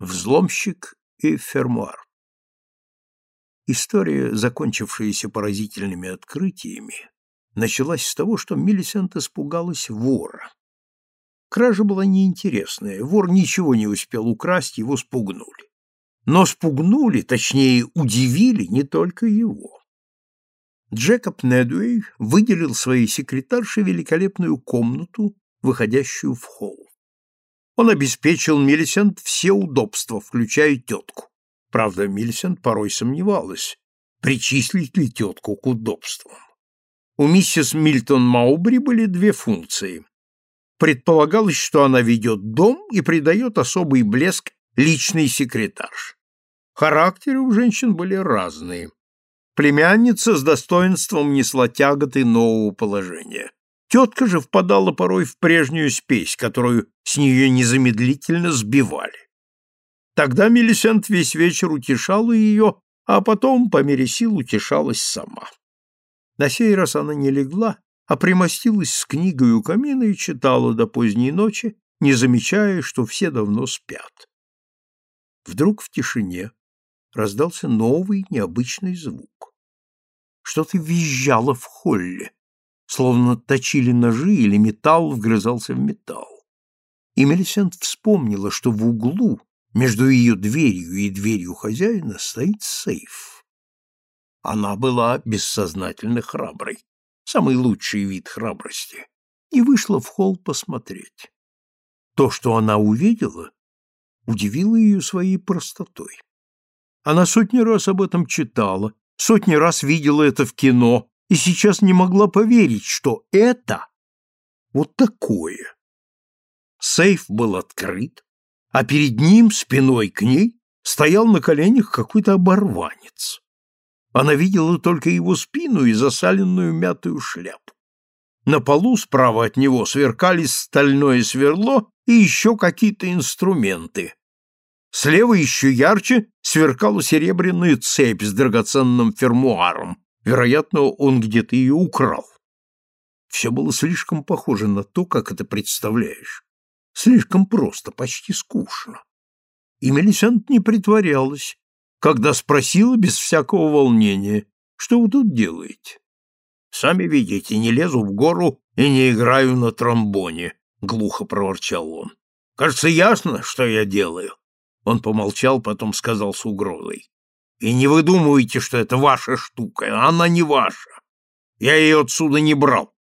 Взломщик и фермуар. История, закончившаяся поразительными открытиями, началась с того, что Миллисент испугалась вора. Кража была неинтересная, вор ничего не успел украсть, его спугнули. Но спугнули, точнее, удивили не только его. Джекоб Недуэй выделил своей секретарше великолепную комнату, выходящую в холл. Он обеспечил Миллисент все удобства, включая тетку. Правда, Миллисент порой сомневалась, причислить ли тетку к удобствам. У миссис Мильтон Маубри были две функции. Предполагалось, что она ведет дом и придает особый блеск личный секретарш. Характеры у женщин были разные. Племянница с достоинством несла тяготы нового положения. Тетка же впадала порой в прежнюю спесь, которую с нее незамедлительно сбивали. Тогда Мелисент весь вечер утешала ее, а потом, по мере сил, утешалась сама. На сей раз она не легла, а примостилась с книгой у камина и читала до поздней ночи, не замечая, что все давно спят. Вдруг в тишине раздался новый необычный звук. Что-то визжало в холле, словно точили ножи или металл вгрызался в металл. И Мелисент вспомнила, что в углу между ее дверью и дверью хозяина стоит сейф. Она была бессознательно храброй, самый лучший вид храбрости, и вышла в холл посмотреть. То, что она увидела, удивило ее своей простотой. Она сотни раз об этом читала, сотни раз видела это в кино, и сейчас не могла поверить, что это вот такое. Сейф был открыт, а перед ним, спиной к ней, стоял на коленях какой-то оборванец. Она видела только его спину и засаленную мятую шляпу. На полу справа от него сверкали стальное сверло и еще какие-то инструменты. Слева еще ярче сверкала серебряная цепь с драгоценным фермуаром, Вероятно, он где-то ее украл. Все было слишком похоже на то, как это представляешь. Слишком просто, почти скучно. И Мелисент не притворялась, когда спросила без всякого волнения, что вы тут делаете? Сами видите, не лезу в гору и не играю на тромбоне, глухо проворчал он. Кажется, ясно, что я делаю. Он помолчал, потом сказал с угрозой. И не выдумывайте, что это ваша штука. Она не ваша. Я ее отсюда не брал.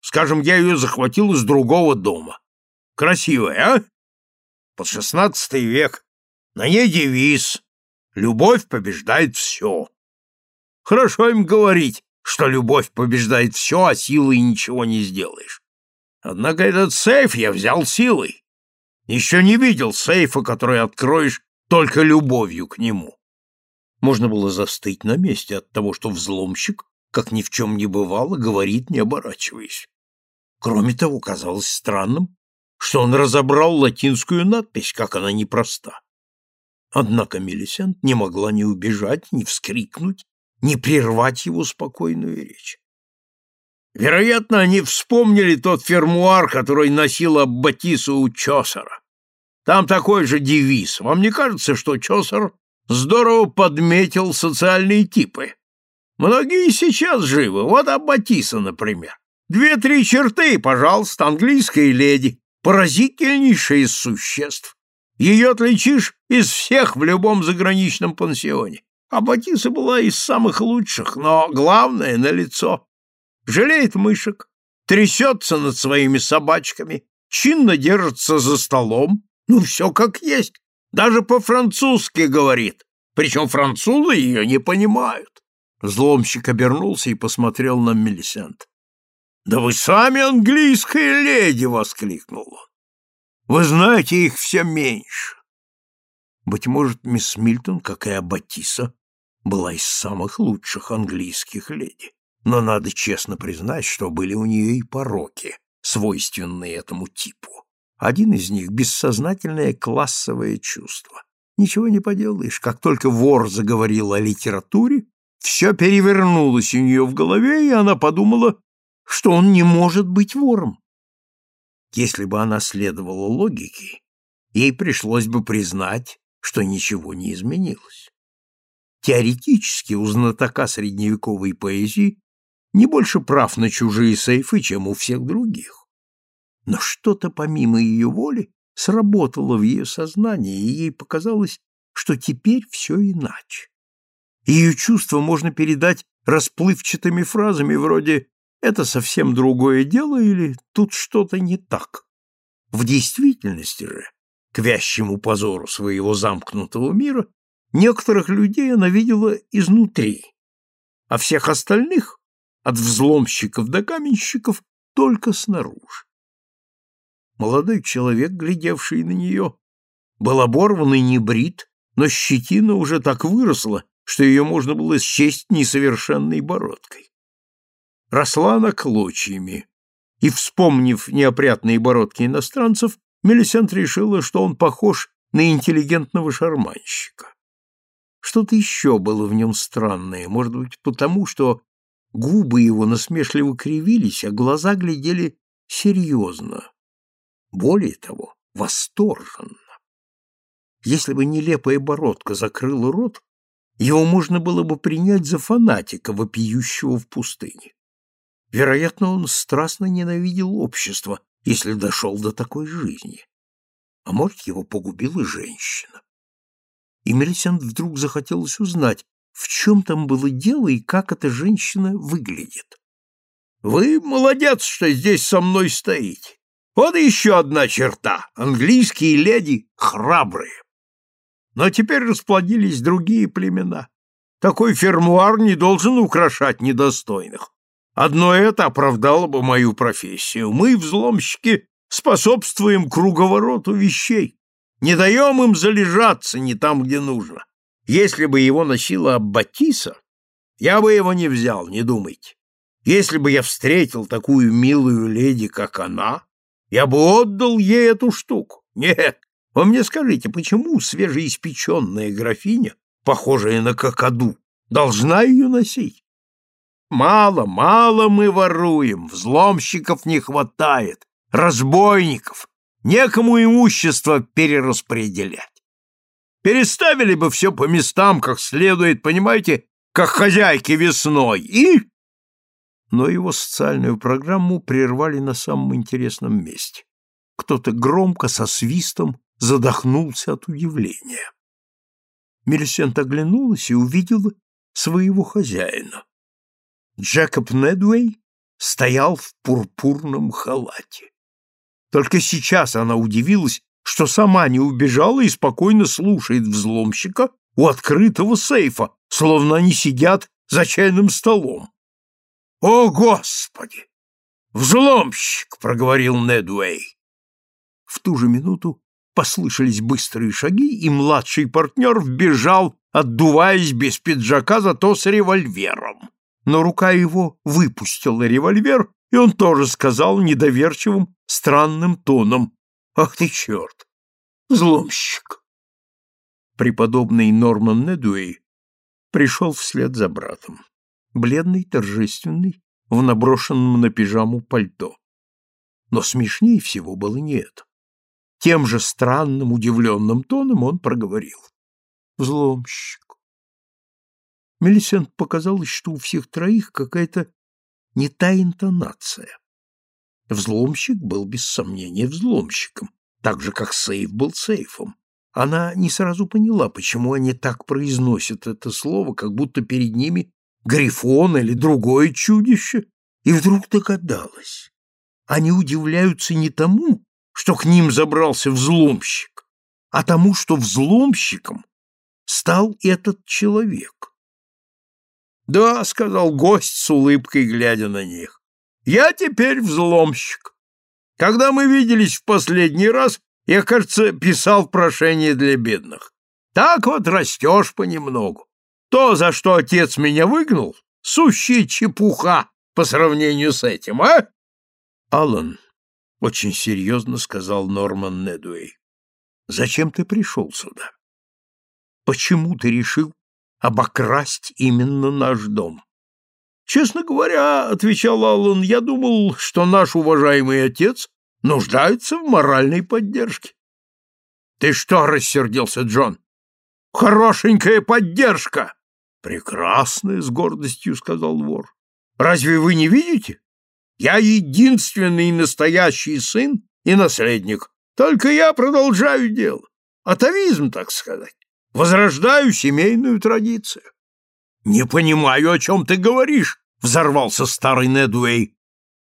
Скажем, я ее захватил из другого дома. Красивая, а? Под шестнадцатый век. На ней девиз «Любовь побеждает все». Хорошо им говорить, что любовь побеждает все, а силой ничего не сделаешь. Однако этот сейф я взял силой. Еще не видел сейфа, который откроешь только любовью к нему. Можно было застыть на месте от того, что взломщик, как ни в чем не бывало, говорит, не оборачиваясь. Кроме того, казалось странным, что он разобрал латинскую надпись, как она непроста. Однако Мелисент не могла ни убежать, ни вскрикнуть, ни прервать его спокойную речь. Вероятно, они вспомнили тот фермуар, который носил Аббатису у Чосера. Там такой же девиз. Вам не кажется, что Чосер здорово подметил социальные типы. Многие сейчас живы, вот Аббатиса, например. Две-три черты, пожалуйста, английская леди, поразительнейшая из существ. Ее отличишь из всех в любом заграничном пансионе. Аббатиса была из самых лучших, но главное — на лицо. Жалеет мышек, трясется над своими собачками, чинно держится за столом, ну, все как есть. Даже по-французски говорит, причем французы ее не понимают. Зломщик обернулся и посмотрел на Мелисент. «Да вы сами английская леди!» — воскликнул он. «Вы знаете их все меньше». Быть может, мисс Мильтон, как и Аббатиса, была из самых лучших английских леди. Но надо честно признать, что были у нее и пороки, свойственные этому типу. Один из них — бессознательное классовое чувство. Ничего не поделаешь, как только вор заговорил о литературе, все перевернулось у нее в голове, и она подумала, что он не может быть вором. Если бы она следовала логике, ей пришлось бы признать, что ничего не изменилось. Теоретически у знатока средневековой поэзии не больше прав на чужие сейфы, чем у всех других. Но что-то помимо ее воли сработало в ее сознании, и ей показалось, что теперь все иначе. Ее чувства можно передать расплывчатыми фразами вроде «это совсем другое дело» или «тут что-то не так». В действительности же, к вящему позору своего замкнутого мира, некоторых людей она видела изнутри, а всех остальных, от взломщиков до каменщиков, только снаружи. Молодой человек, глядевший на нее, был оборван и не брит, но щетина уже так выросла, что ее можно было счесть несовершенной бородкой. Росла она клочьями, и, вспомнив неопрятные бородки иностранцев, Мелисент решила, что он похож на интеллигентного шарманщика. Что-то еще было в нем странное, может быть, потому, что губы его насмешливо кривились, а глаза глядели серьезно. Более того, восторженно. Если бы нелепая бородка закрыла рот, его можно было бы принять за фанатика, вопиющего в пустыне. Вероятно, он страстно ненавидел общество, если дошел до такой жизни. А может, его погубила женщина. И Мелисент вдруг захотелось узнать, в чем там было дело и как эта женщина выглядит. «Вы молодец, что здесь со мной стоите. Вот еще одна черта. Английские леди храбрые. Но теперь расплодились другие племена. Такой фермуар не должен украшать недостойных. Одно это оправдало бы мою профессию. Мы, взломщики, способствуем круговороту вещей. Не даем им залежаться не там, где нужно. Если бы его носила Аббатиса, я бы его не взял, не думайте. Если бы я встретил такую милую леди, как она, я бы отдал ей эту штуку. Нет, вы мне скажите, почему свежеиспеченная графиня, похожая на кокоду, должна ее носить? Мало, мало мы воруем, взломщиков не хватает, разбойников, некому имущество перераспределять. Переставили бы все по местам, как следует, понимаете, как хозяйки весной, и... Но его социальную программу прервали на самом интересном месте. Кто-то громко, со свистом, задохнулся от удивления. Мелисент оглянулась и увидела своего хозяина. Джекоб Недуэй стоял в пурпурном халате. Только сейчас она удивилась, что сама не убежала и спокойно слушает взломщика у открытого сейфа, словно они сидят за чайным столом. «О, Господи! Взломщик!» — проговорил Недуэй. В ту же минуту послышались быстрые шаги, и младший партнер вбежал, отдуваясь без пиджака, зато с револьвером но рука его выпустила револьвер, и он тоже сказал недоверчивым, странным тоном. «Ах ты черт! Взломщик!» Преподобный Норман Недуэй пришел вслед за братом, бледный, торжественный, в наброшенном на пижаму пальто. Но смешнее всего было не это. Тем же странным, удивленным тоном он проговорил. «Взломщик! Мелисент показалось, что у всех троих какая-то не та интонация. Взломщик был без сомнения взломщиком, так же, как сейф был сейфом. Она не сразу поняла, почему они так произносят это слово, как будто перед ними грифон или другое чудище, и вдруг догадалась. Они удивляются не тому, что к ним забрался взломщик, а тому, что взломщиком стал этот человек. Да, сказал гость с улыбкой, глядя на них. Я теперь взломщик. Когда мы виделись в последний раз, я, кажется, писал прошение для бедных. Так вот растешь понемногу. То, за что отец меня выгнал, сущая чепуха по сравнению с этим, а? Аллан, очень серьезно сказал Норман Недуэй. Зачем ты пришел сюда? Почему ты решил обокрасть именно наш дом. Честно говоря, отвечал Аллан, я думал, что наш уважаемый отец нуждается в моральной поддержке. Ты что, рассердился Джон? Хорошенькая поддержка. Прекрасная, с гордостью сказал вор. Разве вы не видите? Я единственный настоящий сын и наследник. Только я продолжаю дело. Атовизм, так сказать. Возрождаю семейную традицию. Не понимаю, о чем ты говоришь, взорвался старый Недуэй.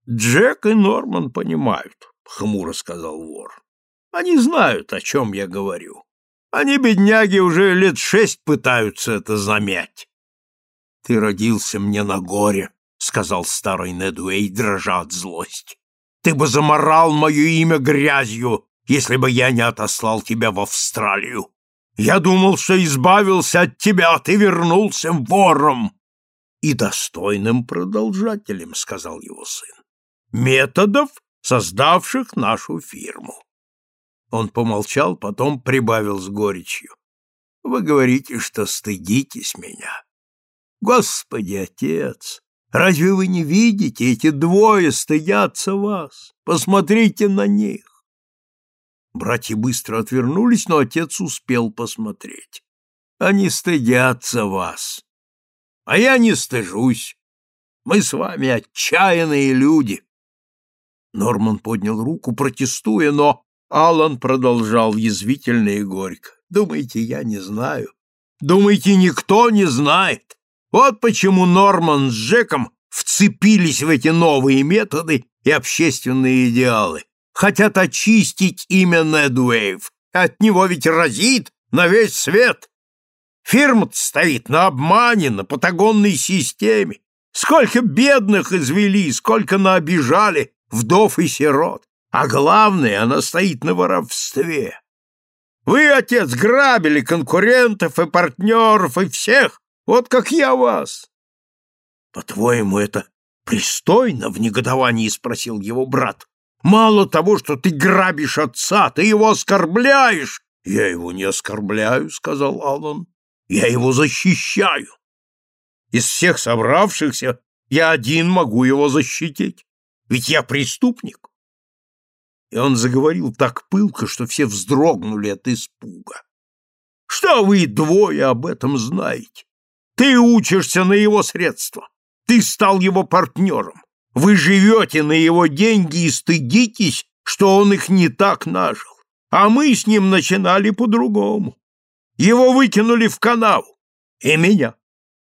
Джек и Норман понимают, хмуро сказал вор. Они знают, о чем я говорю. Они, бедняги, уже лет шесть пытаются это замять. Ты родился мне на горе, сказал старый Недуэй, дрожа от злости. Ты бы заморал мое имя грязью, если бы я не отослал тебя в Австралию. Я думал, что избавился от тебя, а ты вернулся вором. И достойным продолжателем, сказал его сын. Методов, создавших нашу фирму. Он помолчал, потом прибавил с горечью. Вы говорите, что стыдитесь меня. Господи, отец, разве вы не видите, эти двое стыдятся вас? Посмотрите на них. Братья быстро отвернулись, но отец успел посмотреть. Они стыдятся вас. А я не стыжусь. Мы с вами отчаянные люди. Норман поднял руку, протестуя, но Алан продолжал язвительно и горько. Думаете, я не знаю? Думаете, никто не знает? Вот почему Норман с Джеком вцепились в эти новые методы и общественные идеалы хотят очистить имя Недуэйв. От него ведь разит на весь свет. фирма стоит на обмане, на патагонной системе. Сколько бедных извели, сколько наобижали вдов и сирот. А главное, она стоит на воровстве. Вы, отец, грабили конкурентов и партнеров и всех, вот как я вас. По-твоему, это пристойно? В негодовании спросил его брат. Мало того, что ты грабишь отца, ты его оскорбляешь. Я его не оскорбляю, сказал Аллан. Я его защищаю. Из всех собравшихся я один могу его защитить. Ведь я преступник. И он заговорил так пылко, что все вздрогнули от испуга. Что вы двое об этом знаете? Ты учишься на его средства. Ты стал его партнером. Вы живете на его деньги и стыдитесь, что он их не так нажил. А мы с ним начинали по-другому. Его выкинули в канаву. И меня.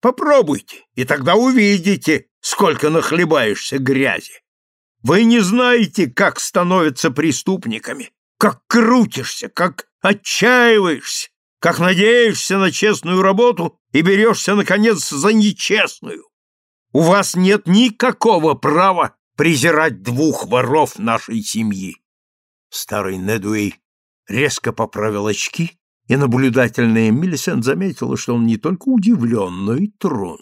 Попробуйте, и тогда увидите, сколько нахлебаешься грязи. Вы не знаете, как становятся преступниками, как крутишься, как отчаиваешься, как надеешься на честную работу и берешься, наконец, за нечестную. У вас нет никакого права презирать двух воров нашей семьи. Старый Недуэй резко поправил очки, и наблюдательная Миллисент заметила, что он не только удивлен, но и тронут.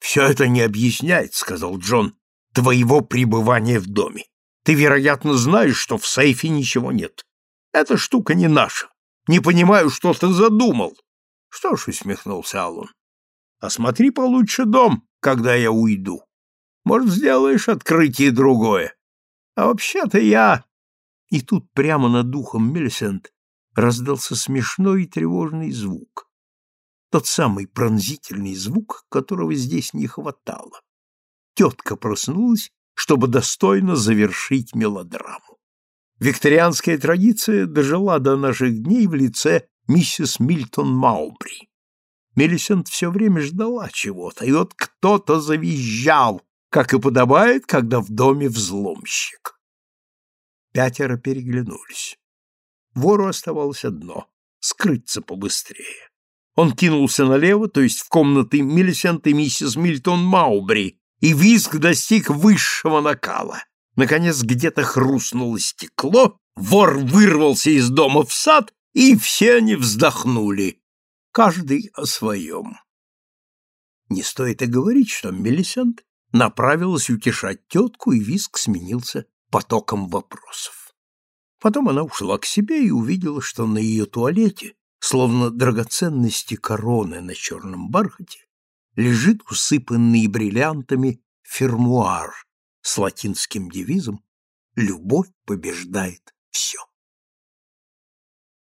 «Все это не объясняет», — сказал Джон, — «твоего пребывания в доме. Ты, вероятно, знаешь, что в сейфе ничего нет. Эта штука не наша. Не понимаю, что ты задумал». «Что ж», — усмехнулся Аллан, — «осмотри получше дом, когда я уйду. Может, сделаешь открытие другое. А вообще-то я...» И тут прямо над духом Мельсент раздался смешной и тревожный звук. Тот самый пронзительный звук, которого здесь не хватало. Тетка проснулась, чтобы достойно завершить мелодраму. Викторианская традиция дожила до наших дней в лице миссис Мильтон Маубри. Мелисент все время ждала чего-то, и вот кто-то завизжал, как и подобает, когда в доме взломщик. Пятеро переглянулись. Вору оставалось одно — скрыться побыстрее. Он кинулся налево, то есть в комнаты Миллисент и миссис Мильтон Маубри, и визг достиг высшего накала. Наконец где-то хрустнуло стекло, вор вырвался из дома в сад, и все они вздохнули каждый о своем. Не стоит и говорить, что Мелисент направилась утешать тетку, и виск сменился потоком вопросов. Потом она ушла к себе и увидела, что на ее туалете, словно драгоценности короны на черном бархате, лежит усыпанный бриллиантами фермуар с латинским девизом «Любовь побеждает все».